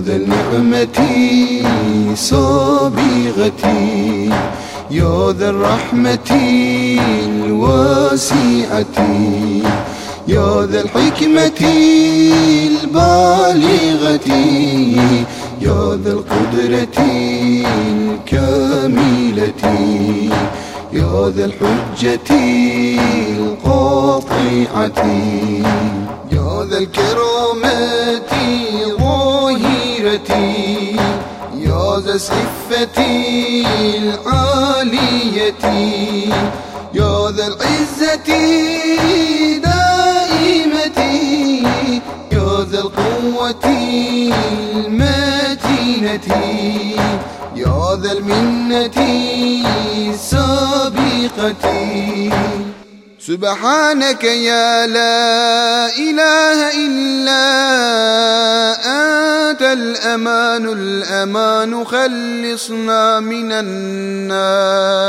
يا ذا النعمة السابغة يا ذا الرحمة الواسعة. يا ذا الحكمة البالغة. يا ذا القدرة الكاملة. يا ذا الحجة القاطعة. يا ذا الكرامة الظاهرة يا ذا الصفة العالية. يا ذا العزة الدائمة. يا ذا القوة المتينة. يا ذا المنة السابقة. سبحانك يا لا إله إلا الأمان الأمان خلصنا من النار.